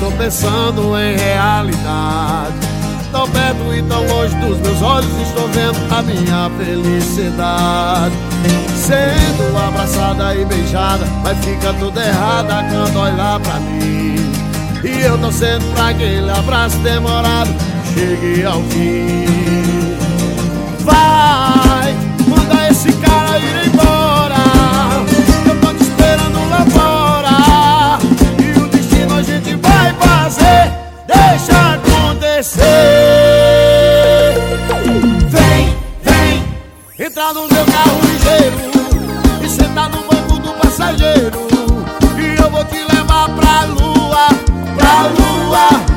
tô pensando em realidade. Tão perto e tão longe dos meus olhos, estou vendo a minha felicidade. Sendo abraçada e beijada, mas fica tudo errada quando olhar pra mim. E eu tô sendo pra aquele abraço demorado chegue ao fim. Entrar no meu carro ligeiro e sentar no banco do passageiro. E eu vou te levar pra lua, pra lua.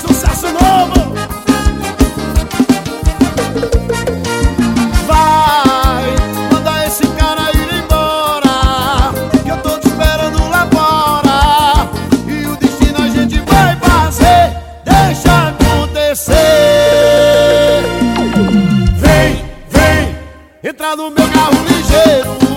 Sucesso novo! Vai, manda esse cara ir embora Que eu tô te esperando lá fora. E o destino a gente vai fazer Deixa acontecer. Vem, vem, entra no meu carro ligeiro